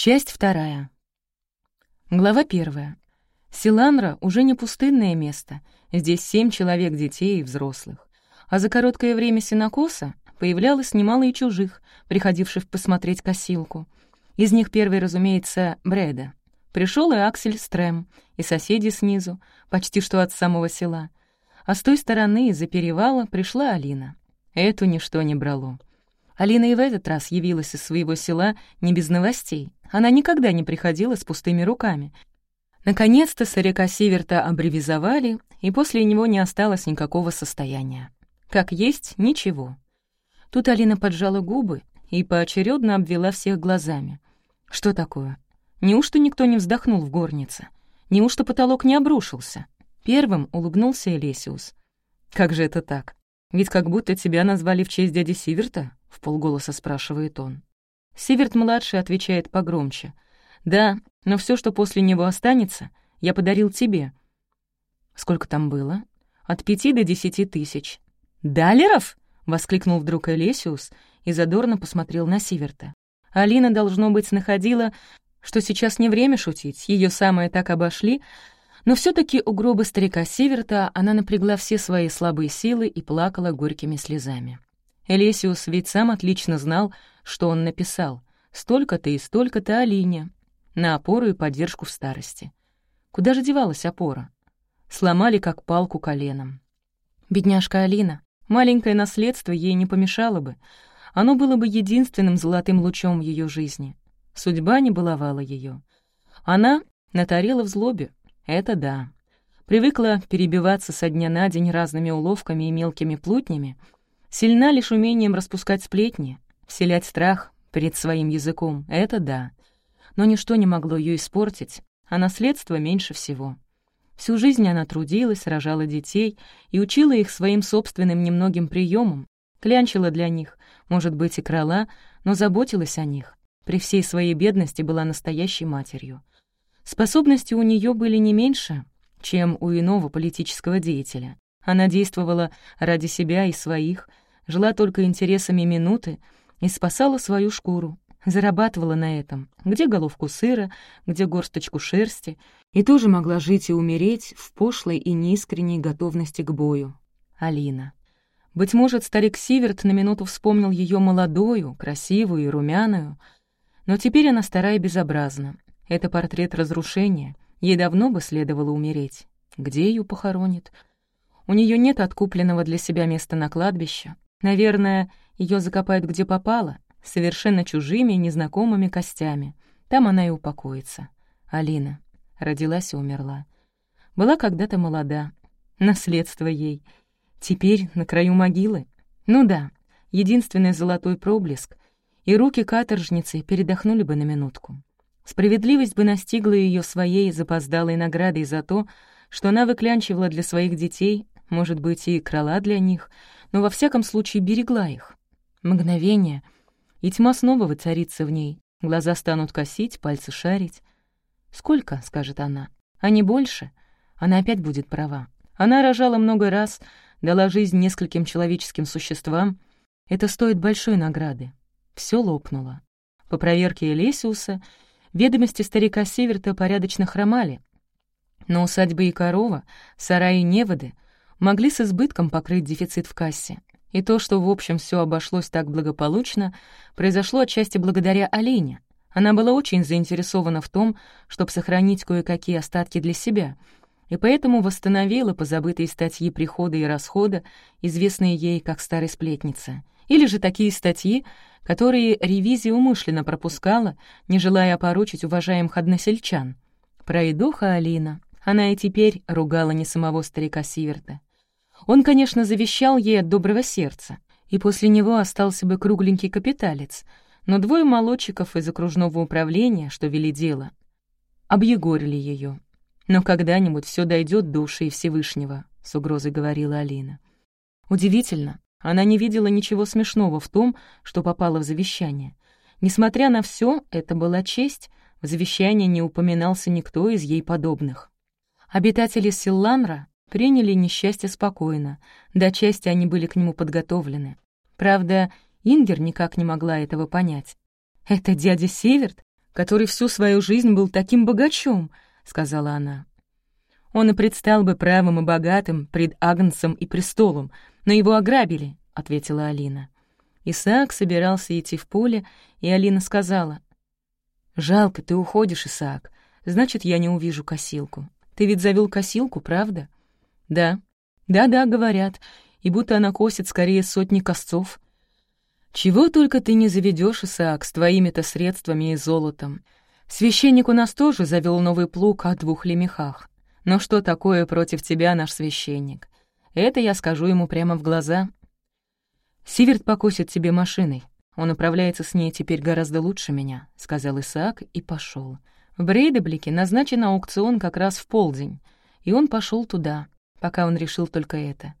Часть вторая. Глава первая. Силанра уже не пустынное место. Здесь семь человек детей и взрослых. А за короткое время синокоса появлялось немало и чужих, приходивших посмотреть косилку. Из них первый, разумеется, Брэда. Пришел и Аксель Стрэм, и соседи снизу, почти что от самого села. А с той стороны, из-за перевала, пришла Алина. Эту ничто не брало. Алина и в этот раз явилась из своего села не без новостей. Она никогда не приходила с пустыми руками. Наконец-то старика Северта обревизовали, и после него не осталось никакого состояния. Как есть, ничего. Тут Алина поджала губы и поочередно обвела всех глазами. Что такое? Неужто никто не вздохнул в горнице? Неужто потолок не обрушился? Первым улыбнулся Элесиус. «Как же это так? Ведь как будто тебя назвали в честь дяди Сиверта?» — в полголоса спрашивает он. Сиверт-младший отвечает погромче. «Да, но все, что после него останется, я подарил тебе». «Сколько там было?» «От пяти до десяти тысяч». «Далеров?» — воскликнул вдруг Элесиус и задорно посмотрел на Сиверта. Алина, должно быть, находила, что сейчас не время шутить, ее самое так обошли, но все таки у гроба старика Сиверта она напрягла все свои слабые силы и плакала горькими слезами. Элесиус ведь сам отлично знал, что он написал. Столько-то и столько-то Алине. На опору и поддержку в старости. Куда же девалась опора? Сломали как палку коленом. Бедняжка Алина. Маленькое наследство ей не помешало бы. Оно было бы единственным золотым лучом ее жизни. Судьба не баловала ее. Она натарила в злобе. Это да. Привыкла перебиваться со дня на день разными уловками и мелкими плутнями — Сильна лишь умением распускать сплетни, вселять страх перед своим языком, это да. Но ничто не могло ее испортить, а наследство меньше всего. Всю жизнь она трудилась, рожала детей и учила их своим собственным немногим приемам, клянчила для них, может быть, и крала, но заботилась о них. При всей своей бедности была настоящей матерью. Способности у нее были не меньше, чем у иного политического деятеля. Она действовала ради себя и своих, жила только интересами минуты и спасала свою шкуру, зарабатывала на этом, где головку сыра, где горсточку шерсти, и тоже могла жить и умереть в пошлой и неискренней готовности к бою. Алина. Быть может, старик Сиверт на минуту вспомнил ее молодую, красивую и румяную, но теперь она старая и безобразна. Это портрет разрушения, ей давно бы следовало умереть. Где ее похоронит? У нее нет откупленного для себя места на кладбище. Наверное, ее закопают где попало, совершенно чужими, незнакомыми костями. Там она и упокоится. Алина. Родилась и умерла. Была когда-то молода. Наследство ей. Теперь на краю могилы. Ну да, единственный золотой проблеск, и руки каторжницы передохнули бы на минутку. Справедливость бы настигла ее своей запоздалой наградой за то, что она выклянчивала для своих детей может быть, и крала для них, но во всяком случае берегла их. Мгновение, и тьма снова воцарится в ней, глаза станут косить, пальцы шарить. «Сколько?» — скажет она. «А не больше?» Она опять будет права. Она рожала много раз, дала жизнь нескольким человеческим существам. Это стоит большой награды. Все лопнуло. По проверке Элесиуса ведомости старика Северта порядочно хромали. Но усадьбы и корова, сараи и неводы — могли с избытком покрыть дефицит в кассе. И то, что в общем все обошлось так благополучно, произошло отчасти благодаря Алине. Она была очень заинтересована в том, чтобы сохранить кое-какие остатки для себя, и поэтому восстановила позабытые статьи прихода и расхода, известные ей как старой сплетница, или же такие статьи, которые ревизия умышленно пропускала, не желая опорочить уважаемых односельчан. Пройдоха Алина. Она и теперь ругала не самого старика Сиверта. Он, конечно, завещал ей от доброго сердца, и после него остался бы кругленький капиталец, но двое молодчиков из окружного управления, что вели дело, объегорили ее. «Но когда-нибудь все дойдет до ушей Всевышнего», — с угрозой говорила Алина. Удивительно, она не видела ничего смешного в том, что попало в завещание. Несмотря на все, это была честь, в завещании не упоминался никто из ей подобных. Обитатели Силланра приняли несчастье спокойно, до части они были к нему Подготовлены. Правда, Ингер никак не могла этого понять. «Это дядя Северт? который всю свою жизнь был таким богачом», — сказала она. «Он и предстал бы правым и богатым пред Агнцем и престолом, но его ограбили», — ответила Алина. Исаак собирался идти в поле, и Алина сказала, «Жалко, ты уходишь, Исаак, значит, я не увижу косилку. Ты ведь завел косилку, правда?» «Да». «Да-да», — говорят, и будто она косит скорее сотни косцов. «Чего только ты не заведешь, Исаак, с твоими-то средствами и золотом. Священник у нас тоже завел новый плуг о двух лемехах. Но что такое против тебя наш священник? Это я скажу ему прямо в глаза. Сиверт покосит тебе машиной. Он управляется с ней теперь гораздо лучше меня», — сказал Исаак и пошел. В Брейдеблике назначен аукцион как раз в полдень, и он пошел туда, пока он решил только это.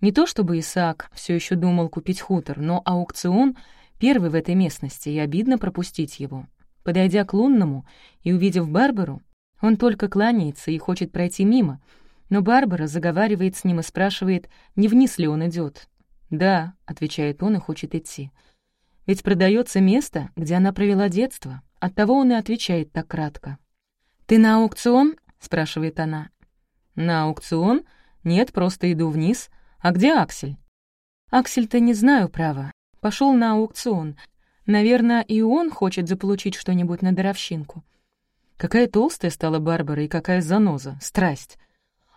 Не то чтобы Исаак все еще думал купить хутор, но аукцион первый в этой местности, и обидно пропустить его. Подойдя к лунному и увидев Барбару, он только кланяется и хочет пройти мимо, но Барбара заговаривает с ним и спрашивает, не вниз ли он идет. «Да», — отвечает он и хочет идти. Ведь продается место, где она провела детство. Оттого он и отвечает так кратко. «Ты на аукцион?» — спрашивает она. «На аукцион? Нет, просто иду вниз. «А где Аксель?» «Аксель-то не знаю, право. Пошел на аукцион. Наверное, и он хочет заполучить что-нибудь на даровщинку». Какая толстая стала Барбара и какая заноза, страсть.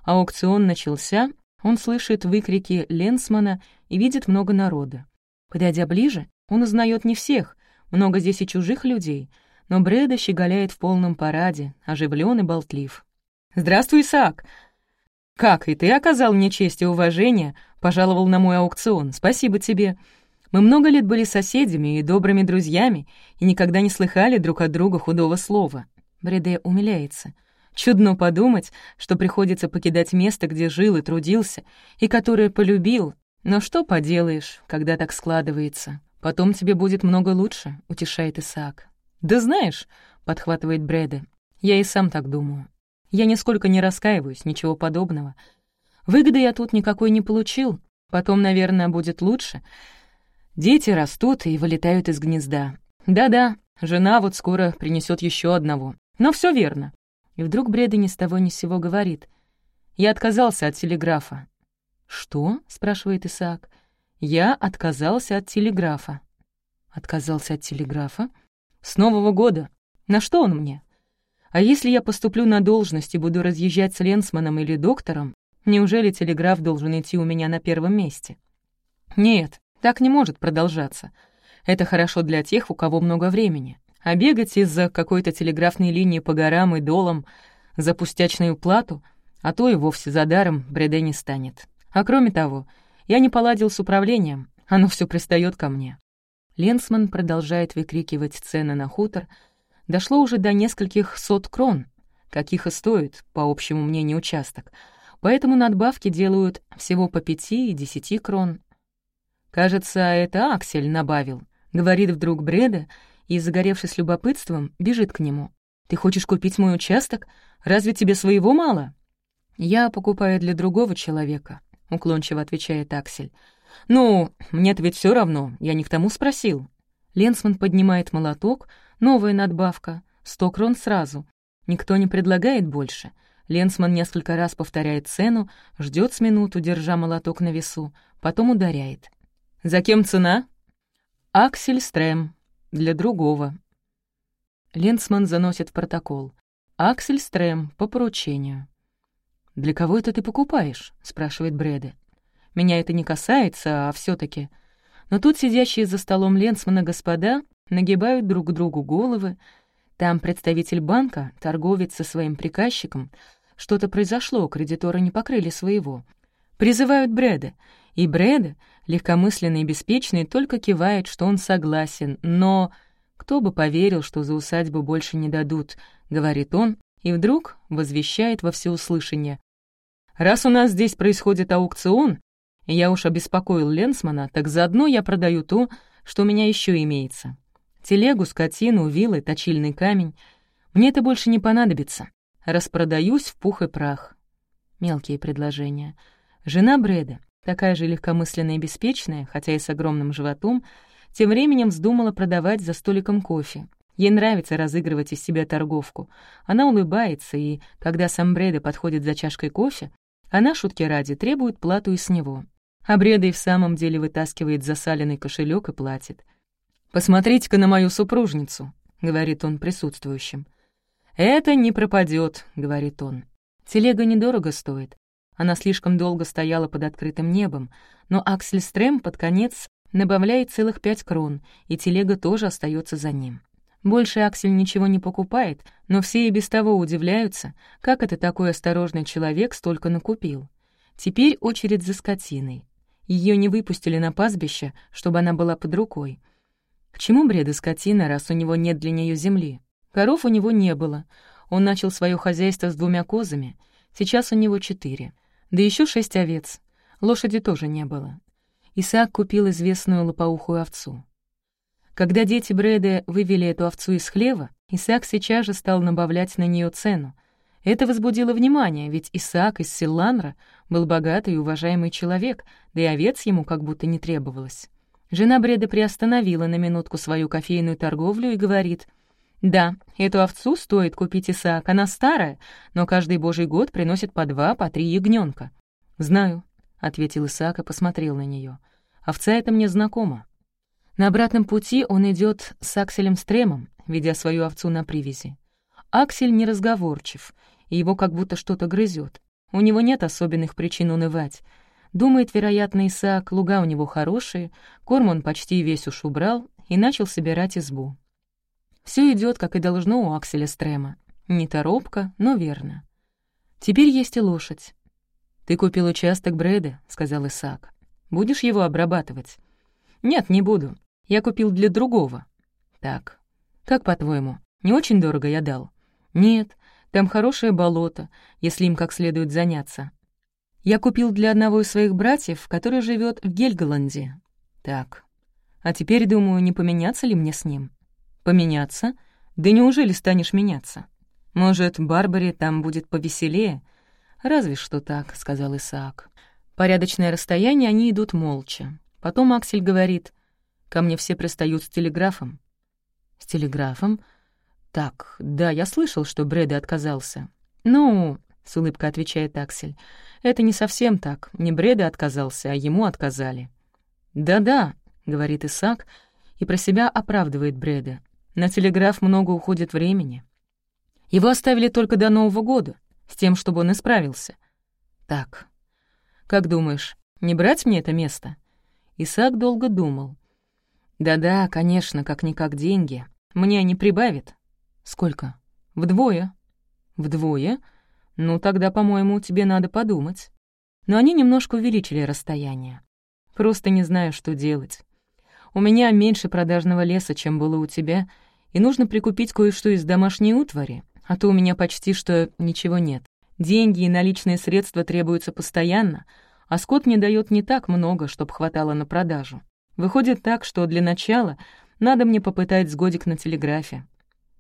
Аукцион начался, он слышит выкрики Ленсмана и видит много народа. Подойдя ближе, он узнает не всех, много здесь и чужих людей, но Брэда щеголяет в полном параде, оживлен и болтлив. «Здравствуй, Исаак! «Как, и ты оказал мне честь и уважение, пожаловал на мой аукцион, спасибо тебе. Мы много лет были соседями и добрыми друзьями и никогда не слыхали друг от друга худого слова». Бреде умиляется. Чудно подумать, что приходится покидать место, где жил и трудился, и которое полюбил. Но что поделаешь, когда так складывается? Потом тебе будет много лучше, — утешает Исаак. «Да знаешь», — подхватывает Бреде, — «я и сам так думаю. Я нисколько не раскаиваюсь, ничего подобного. Выгоды я тут никакой не получил. Потом, наверное, будет лучше. Дети растут и вылетают из гнезда. Да-да, жена вот скоро принесет еще одного. Но все верно. И вдруг Бреда ни с того ни с сего говорит. Я отказался от телеграфа. «Что?» — спрашивает Исаак. «Я отказался от телеграфа». «Отказался от телеграфа? С Нового года. На что он мне?» А если я поступлю на должность и буду разъезжать с Ленсманом или доктором, неужели телеграф должен идти у меня на первом месте? Нет, так не может продолжаться. Это хорошо для тех, у кого много времени. А бегать из-за какой-то телеграфной линии по горам и долам за пустячную плату, а то и вовсе за даром, бреда не станет. А кроме того, я не поладил с управлением, оно все пристает ко мне. Ленсман продолжает выкрикивать цены на хутор — дошло уже до нескольких сот крон, каких и стоит, по общему мнению, участок, поэтому надбавки делают всего по пяти и десяти крон. «Кажется, это Аксель набавил», — говорит вдруг Бреда, и, загоревшись любопытством, бежит к нему. «Ты хочешь купить мой участок? Разве тебе своего мало?» «Я покупаю для другого человека», — уклончиво отвечает Аксель. «Ну, мне-то ведь все равно, я не к тому спросил». Ленсман поднимает молоток, Новая надбавка. Сто крон сразу. Никто не предлагает больше. Ленсман несколько раз повторяет цену, ждет с минуту, держа молоток на весу, потом ударяет. «За кем цена?» «Аксель Стрэм. Для другого». Ленсман заносит в протокол. «Аксель Стрэм. По поручению». «Для кого это ты покупаешь?» — спрашивает Брэде. «Меня это не касается, а все таки Но тут сидящие за столом Ленсмана господа нагибают друг к другу головы. Там представитель банка, торговец со своим приказчиком. Что-то произошло, кредиторы не покрыли своего. Призывают Брэда, и Брэда, легкомысленный и беспечный, только кивает, что он согласен, но... «Кто бы поверил, что за усадьбу больше не дадут», — говорит он, и вдруг возвещает во всеуслышание. «Раз у нас здесь происходит аукцион, я уж обеспокоил Ленсмана, так заодно я продаю то, что у меня еще имеется. Телегу, скотину, вилы, точильный камень. Мне это больше не понадобится. Распродаюсь в пух и прах. Мелкие предложения. Жена Брэда, такая же легкомысленная и беспечная, хотя и с огромным животом, тем временем вздумала продавать за столиком кофе. Ей нравится разыгрывать из себя торговку. Она улыбается, и, когда сам Бреда подходит за чашкой кофе, она, шутки ради, требует плату и с него. А Бреда и в самом деле вытаскивает засаленный кошелек и платит. «Посмотрите-ка на мою супружницу», — говорит он присутствующим. «Это не пропадет, говорит он. Телега недорого стоит. Она слишком долго стояла под открытым небом, но Аксель Стрем под конец набавляет целых пять крон, и телега тоже остается за ним. Больше Аксель ничего не покупает, но все и без того удивляются, как это такой осторожный человек столько накупил. Теперь очередь за скотиной. Ее не выпустили на пастбище, чтобы она была под рукой. К чему бреда скотина, раз у него нет для нее земли? Коров у него не было. Он начал свое хозяйство с двумя козами. Сейчас у него четыре. Да еще шесть овец. Лошади тоже не было. Исаак купил известную лопоухую овцу. Когда дети Брэда вывели эту овцу из хлева, Исаак сейчас же стал набавлять на нее цену. Это возбудило внимание, ведь Исаак из Силланра был богатый и уважаемый человек, да и овец ему как будто не требовалось. Жена Бреда приостановила на минутку свою кофейную торговлю и говорит, «Да, эту овцу стоит купить Исаак, она старая, но каждый божий год приносит по два, по три ягненка». «Знаю», — ответил Исаак и посмотрел на нее. «Овца это мне знакома. На обратном пути он идет с Акселем Стремом, ведя свою овцу на привязи. Аксель неразговорчив, и его как будто что-то грызет. У него нет особенных причин унывать. Думает, вероятно, Исаак, луга у него хорошие, корм он почти весь уж убрал и начал собирать избу. Все идет, как и должно у Акселя Стрема. Не торопко, но верно. Теперь есть и лошадь. «Ты купил участок Брэда», — сказал Исаак. «Будешь его обрабатывать?» «Нет, не буду. Я купил для другого». «Так, как по-твоему, не очень дорого я дал?» «Нет, там хорошее болото, если им как следует заняться. Я купил для одного из своих братьев, который живет в Гельголанде». «Так, а теперь думаю, не поменяться ли мне с ним?» «Поменяться? Да неужели станешь меняться? Может, Барбаре там будет повеселее?» «Разве что так», — сказал Исаак. Порядочное расстояние они идут молча. Потом Аксель говорит, Ко мне все пристают с телеграфом». «С телеграфом?» «Так, да, я слышал, что Брэда отказался». «Ну...» — с улыбкой отвечает Аксель. «Это не совсем так. Не Брэда отказался, а ему отказали». «Да-да», — говорит Исаак, и про себя оправдывает Брэда. «На телеграф много уходит времени. Его оставили только до Нового года, с тем, чтобы он исправился». «Так, как думаешь, не брать мне это место?» Исаак долго думал. «Да-да, конечно, как-никак деньги. Мне они прибавят». «Сколько?» «Вдвое». «Вдвое? Ну, тогда, по-моему, тебе надо подумать». Но они немножко увеличили расстояние. Просто не знаю, что делать. У меня меньше продажного леса, чем было у тебя, и нужно прикупить кое-что из домашней утвари, а то у меня почти что ничего нет. Деньги и наличные средства требуются постоянно, а скот мне дает не так много, чтобы хватало на продажу. Выходит так, что для начала надо мне попытать с годик на телеграфе.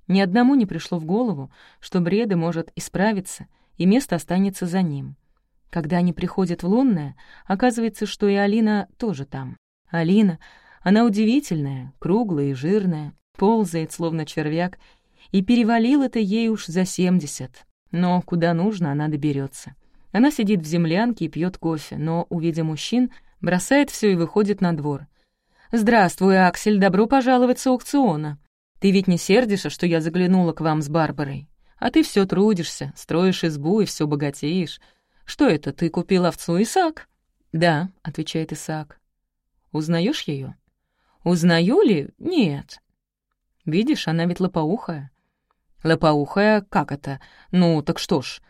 Ни одному не пришло в голову, что Бреда может исправиться, и место останется за ним. Когда они приходят в Лунное, оказывается, что и Алина тоже там. Алина, она удивительная, круглая и жирная, ползает, словно червяк, и перевалил это ей уж за семьдесят. Но куда нужно, она доберется. Она сидит в землянке и пьет кофе, но, увидя мужчин, бросает все и выходит на двор. «Здравствуй, Аксель, добро пожаловать с аукциона. Ты ведь не сердишься, что я заглянула к вам с Барбарой? А ты все трудишься, строишь избу и все богатеешь. Что это, ты купил овцу, Исаак?» «Да», — отвечает Исаак. Узнаешь ее? «Узнаю ли? Нет». «Видишь, она ведь лопоухая». «Лопоухая? Как это? Ну, так что ж.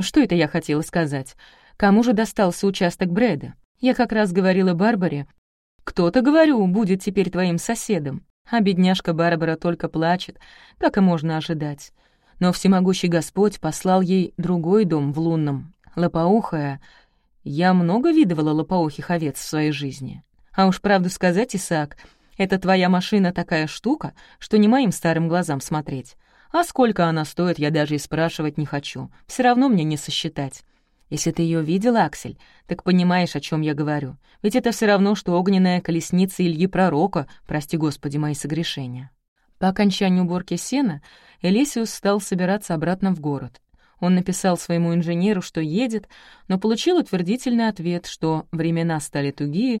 Что это я хотела сказать? Кому же достался участок Брэда? Я как раз говорила Барбаре, кто-то, говорю, будет теперь твоим соседом. А бедняжка Барбара только плачет, как и можно ожидать. Но всемогущий Господь послал ей другой дом в лунном, лопоухая. Я много видывала лопоухих овец в своей жизни. А уж правду сказать, Исаак, это твоя машина такая штука, что не моим старым глазам смотреть. А сколько она стоит, я даже и спрашивать не хочу. Все равно мне не сосчитать. Если ты ее видел, Аксель, так понимаешь, о чем я говорю. Ведь это все равно, что огненная колесница Ильи Пророка, прости господи мои согрешения. По окончании уборки сена Элисиус стал собираться обратно в город. Он написал своему инженеру, что едет, но получил утвердительный ответ, что времена стали тугие,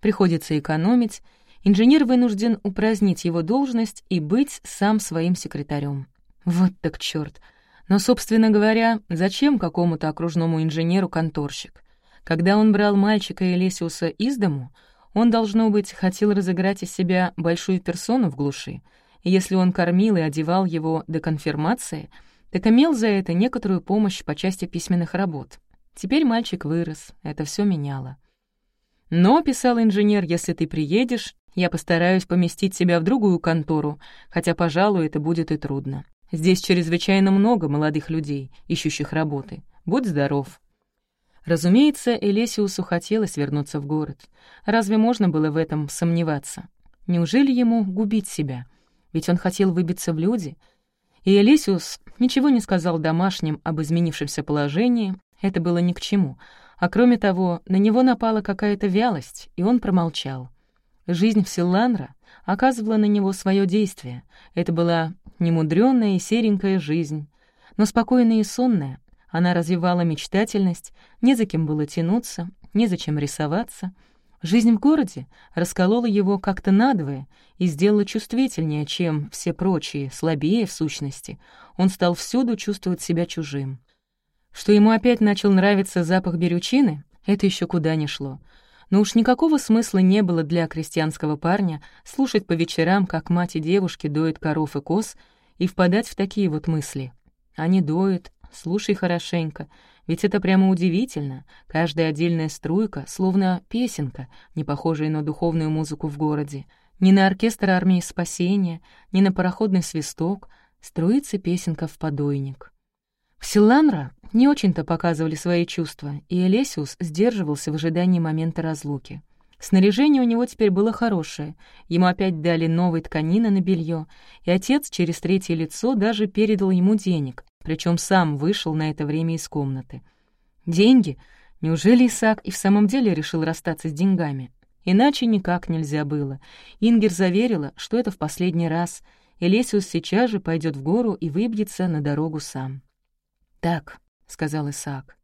приходится экономить, инженер вынужден упразднить его должность и быть сам своим секретарем. Вот так чёрт! Но, собственно говоря, зачем какому-то окружному инженеру конторщик? Когда он брал мальчика Элесиуса из дому, он, должно быть, хотел разыграть из себя большую персону в глуши, и если он кормил и одевал его до конфирмации, так имел за это некоторую помощь по части письменных работ. Теперь мальчик вырос, это все меняло. «Но», — писал инженер, — «если ты приедешь, я постараюсь поместить тебя в другую контору, хотя, пожалуй, это будет и трудно. Здесь чрезвычайно много молодых людей, ищущих работы. Будь здоров». Разумеется, Элесиусу хотелось вернуться в город. Разве можно было в этом сомневаться? Неужели ему губить себя? Ведь он хотел выбиться в люди. И Элесиус ничего не сказал домашним об изменившемся положении, это было ни к чему. А кроме того, на него напала какая-то вялость, и он промолчал. Жизнь в Силланра оказывала на него свое действие. Это была немудрённая и серенькая жизнь, но спокойная и сонная. Она развивала мечтательность, не за кем было тянуться, незачем рисоваться. Жизнь в городе расколола его как-то надвое и сделала чувствительнее, чем все прочие, слабее в сущности. Он стал всюду чувствовать себя чужим. Что ему опять начал нравиться запах берючины, это еще куда ни шло. Но уж никакого смысла не было для крестьянского парня слушать по вечерам, как мать и девушки доят коров и коз, и впадать в такие вот мысли. Они доют, слушай хорошенько, ведь это прямо удивительно. Каждая отдельная струйка, словно песенка, не похожая на духовную музыку в городе. Ни на оркестр армии спасения, ни на пароходный свисток. Струится песенка в подойник. Силанра не очень-то показывали свои чувства, и Элесиус сдерживался в ожидании момента разлуки. Снаряжение у него теперь было хорошее, ему опять дали новые тканины на белье, и отец через третье лицо даже передал ему денег, причем сам вышел на это время из комнаты. Деньги? Неужели Исаак и в самом деле решил расстаться с деньгами? Иначе никак нельзя было. Ингер заверила, что это в последний раз, и Лесиус сейчас же пойдет в гору и выбьется на дорогу сам. «Так», — сказал Исаак,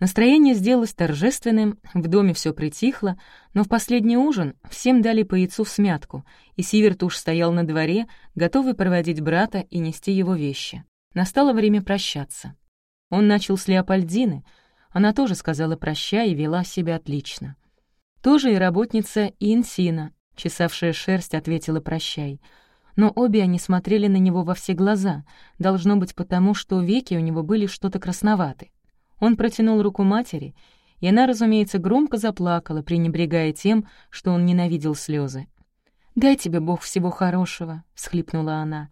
Настроение сделалось торжественным, в доме все притихло, но в последний ужин всем дали по яйцу в смятку, и Сиверт уж стоял на дворе, готовый проводить брата и нести его вещи. Настало время прощаться. Он начал с Леопольдины, она тоже сказала «прощай» и вела себя отлично. Тоже и работница Инсина, чесавшая шерсть, ответила «прощай». Но обе они смотрели на него во все глаза, должно быть потому, что веки у него были что-то красноваты. Он протянул руку матери, и она, разумеется, громко заплакала, пренебрегая тем, что он ненавидел слезы. «Дай тебе Бог всего хорошего», — всхлипнула она.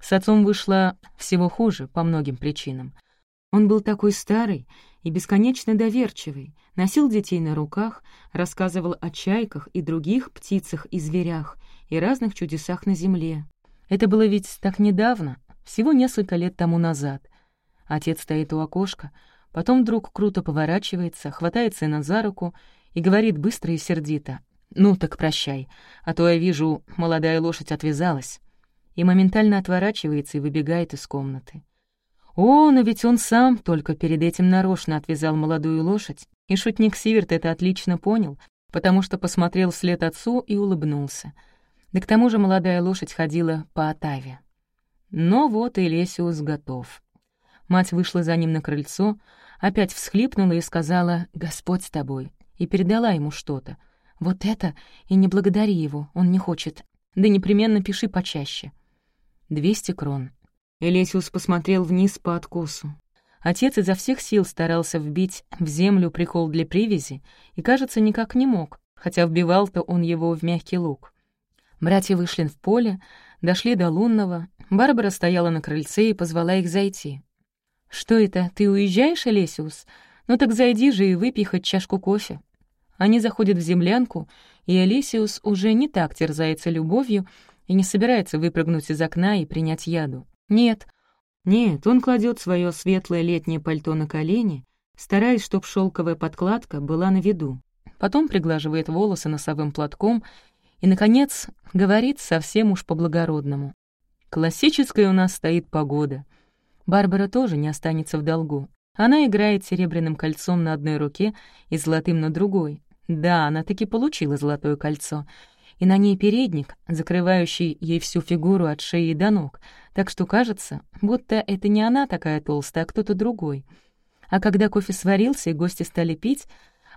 С отцом вышло всего хуже по многим причинам. Он был такой старый и бесконечно доверчивый, носил детей на руках, рассказывал о чайках и других птицах и зверях и разных чудесах на земле. Это было ведь так недавно, всего несколько лет тому назад. Отец стоит у окошка, Потом вдруг круто поворачивается, хватает сына за руку и говорит быстро и сердито. «Ну так прощай, а то я вижу, молодая лошадь отвязалась». И моментально отворачивается и выбегает из комнаты. О, но ведь он сам только перед этим нарочно отвязал молодую лошадь, и шутник Сиверт это отлично понял, потому что посмотрел вслед отцу и улыбнулся. Да к тому же молодая лошадь ходила по Отаве. Но вот и Лесиус готов. Мать вышла за ним на крыльцо, опять всхлипнула и сказала «Господь с тобой», и передала ему что-то. «Вот это, и не благодари его, он не хочет. Да непременно пиши почаще». Двести крон. Элесиус посмотрел вниз по откосу. Отец изо всех сил старался вбить в землю прикол для привязи и, кажется, никак не мог, хотя вбивал-то он его в мягкий лук. Братья вышли в поле, дошли до лунного. Барбара стояла на крыльце и позвала их зайти. «Что это, ты уезжаешь, Олесиус? Ну так зайди же и выпей хоть чашку кофе». Они заходят в землянку, и Олесиус уже не так терзается любовью и не собирается выпрыгнуть из окна и принять яду. Нет, нет, он кладет свое светлое летнее пальто на колени, стараясь, чтоб шелковая подкладка была на виду. Потом приглаживает волосы носовым платком И, наконец, говорит совсем уж по-благородному. «Классическая у нас стоит погода». Барбара тоже не останется в долгу. Она играет серебряным кольцом на одной руке и золотым на другой. Да, она таки получила золотое кольцо. И на ней передник, закрывающий ей всю фигуру от шеи до ног, так что кажется, будто это не она такая толстая, а кто-то другой. А когда кофе сварился и гости стали пить,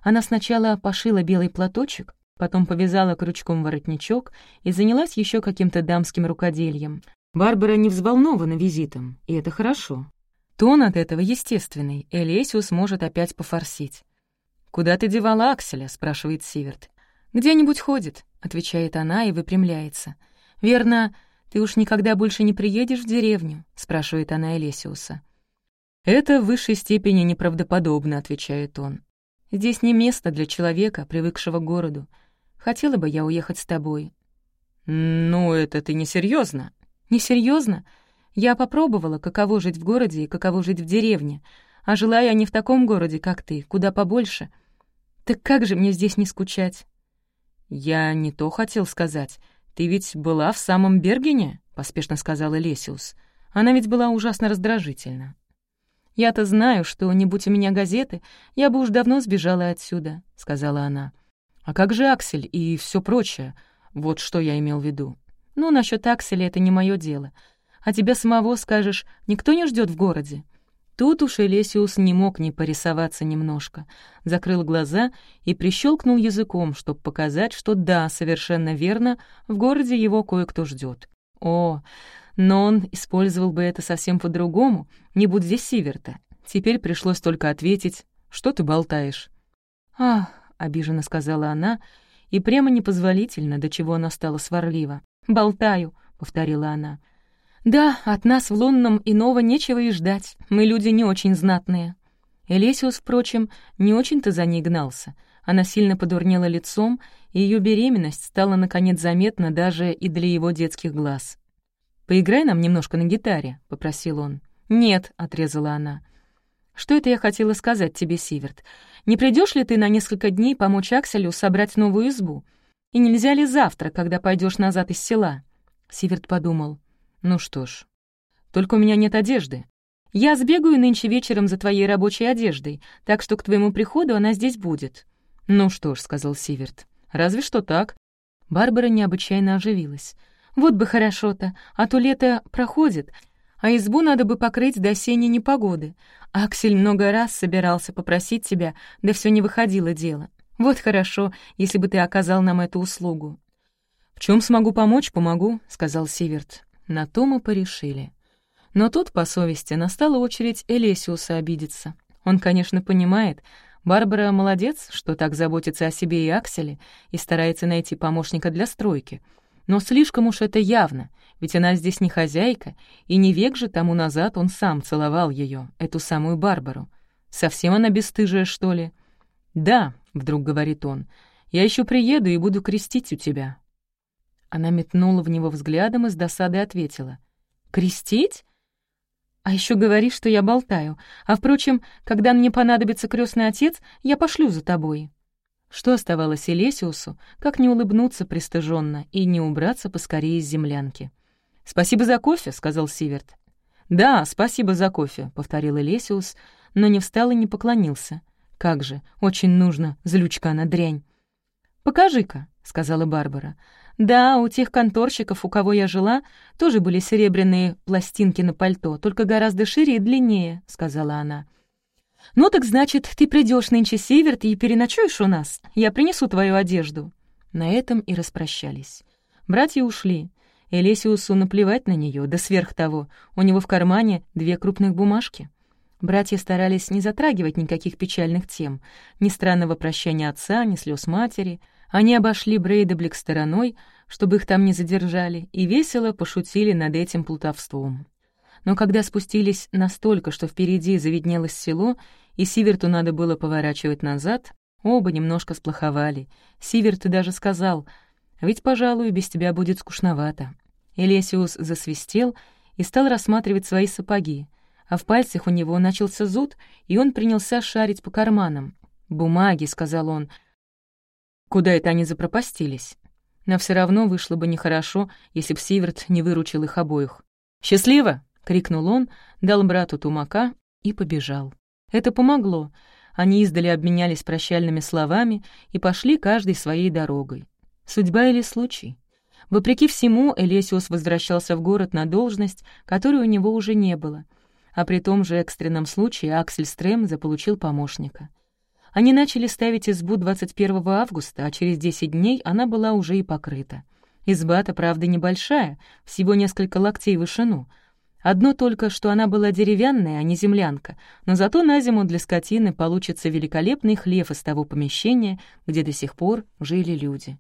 она сначала пошила белый платочек, потом повязала крючком воротничок и занялась еще каким-то дамским рукодельем. Барбара не взволнована визитом, и это хорошо. Тон от этого естественный, Элесиус может опять пофорсить. «Куда ты девала Акселя?» — спрашивает Сиверт. «Где-нибудь ходит», — отвечает она и выпрямляется. «Верно, ты уж никогда больше не приедешь в деревню?» — спрашивает она Элесиуса. «Это в высшей степени неправдоподобно», — отвечает он. «Здесь не место для человека, привыкшего к городу. Хотела бы я уехать с тобой». «Ну, это ты несерьезно. «Несерьезно? Я попробовала, каково жить в городе и каково жить в деревне. А жила я не в таком городе, как ты, куда побольше. Так как же мне здесь не скучать?» «Я не то хотел сказать. Ты ведь была в самом Бергене?» — поспешно сказала Лесиус. Она ведь была ужасно раздражительна. «Я-то знаю, что, не будь у меня газеты, я бы уж давно сбежала отсюда», — сказала она. «А как же Аксель и все прочее? Вот что я имел в виду». «Ну, насчет Акселя это не мое дело. А тебя самого, скажешь, никто не ждет в городе?» Тут уж Элесиус не мог не порисоваться немножко. Закрыл глаза и прищелкнул языком, чтобы показать, что да, совершенно верно, в городе его кое-кто ждет. О, но он использовал бы это совсем по-другому, не будь здесь Сиверта. Теперь пришлось только ответить, что ты болтаешь. «Ах», — обиженно сказала она, и прямо непозволительно, до чего она стала сварлива. «Болтаю», — повторила она. «Да, от нас в лунном иного нечего и ждать. Мы люди не очень знатные». Элесиус, впрочем, не очень-то за ней гнался. Она сильно подурнела лицом, и ее беременность стала, наконец, заметна даже и для его детских глаз. «Поиграй нам немножко на гитаре», — попросил он. «Нет», — отрезала она. «Что это я хотела сказать тебе, Сиверт? Не придешь ли ты на несколько дней помочь Акселю собрать новую избу? И нельзя ли завтра, когда пойдешь назад из села?» Сиверт подумал. Ну что ж, только у меня нет одежды. Я сбегаю нынче вечером за твоей рабочей одеждой, так что к твоему приходу она здесь будет». «Ну что ж», — сказал Сиверт, — «разве что так». Барбара необычайно оживилась. «Вот бы хорошо-то, а то лето проходит, а избу надо бы покрыть до осенней непогоды. Аксель много раз собирался попросить тебя, да все не выходило дело. Вот хорошо, если бы ты оказал нам эту услугу». «В чем смогу помочь, помогу», — сказал Сиверт. На то мы порешили. Но тут, по совести, настала очередь Элесиуса обидеться. Он, конечно, понимает, Барбара молодец, что так заботится о себе и Акселе и старается найти помощника для стройки. Но слишком уж это явно, ведь она здесь не хозяйка, и не век же тому назад он сам целовал ее, эту самую Барбару. Совсем она бесстыжая, что ли? «Да», — вдруг говорит он, — «я еще приеду и буду крестить у тебя. Она метнула в него взглядом и с досадой ответила. «Крестить? А еще говоришь, что я болтаю. А, впрочем, когда мне понадобится крестный отец, я пошлю за тобой». Что оставалось Элесиусу, как не улыбнуться пристыженно и не убраться поскорее из землянки. «Спасибо за кофе», — сказал Сиверт. «Да, спасибо за кофе», — повторил Элесиус, но не встал и не поклонился. «Как же, очень нужно, злючка она дрянь». «Покажи-ка», — сказала Барбара. Да, у тех конторщиков, у кого я жила, тоже были серебряные пластинки на пальто, только гораздо шире и длиннее», — сказала она. «Ну так значит, ты придешь нынче Северт и переночуешь у нас? Я принесу твою одежду». На этом и распрощались. Братья ушли. Элесиусу наплевать на нее, да сверх того, у него в кармане две крупных бумажки. Братья старались не затрагивать никаких печальных тем, ни странного прощания отца, ни слез матери — они обошли Брейдаблик стороной, чтобы их там не задержали, и весело пошутили над этим плутовством. Но когда спустились настолько, что впереди завиднелось село, и Сиверту надо было поворачивать назад, оба немножко сплоховали. Сиверт даже сказал, «Ведь, пожалуй, без тебя будет скучновато». Элесиус засвистел и стал рассматривать свои сапоги, а в пальцах у него начался зуд, и он принялся шарить по карманам. «Бумаги», — сказал он, Куда это они запропастились? Но все равно вышло бы нехорошо, если б Сиверт не выручил их обоих. «Счастливо!» — крикнул он, дал брату тумака и побежал. Это помогло. Они издали обменялись прощальными словами и пошли каждой своей дорогой. Судьба или случай? Вопреки всему, Элесиус возвращался в город на должность, которой у него уже не было. А при том же экстренном случае Аксель Стрем заполучил помощника. Они начали ставить избу 21 августа, а через 10 дней она была уже и покрыта. Изба-то, правда, небольшая, всего несколько локтей в вышину — Одно только, что она была деревянная, а не землянка, но зато на зиму для скотины получится великолепный хлев из того помещения, где до сих пор жили люди.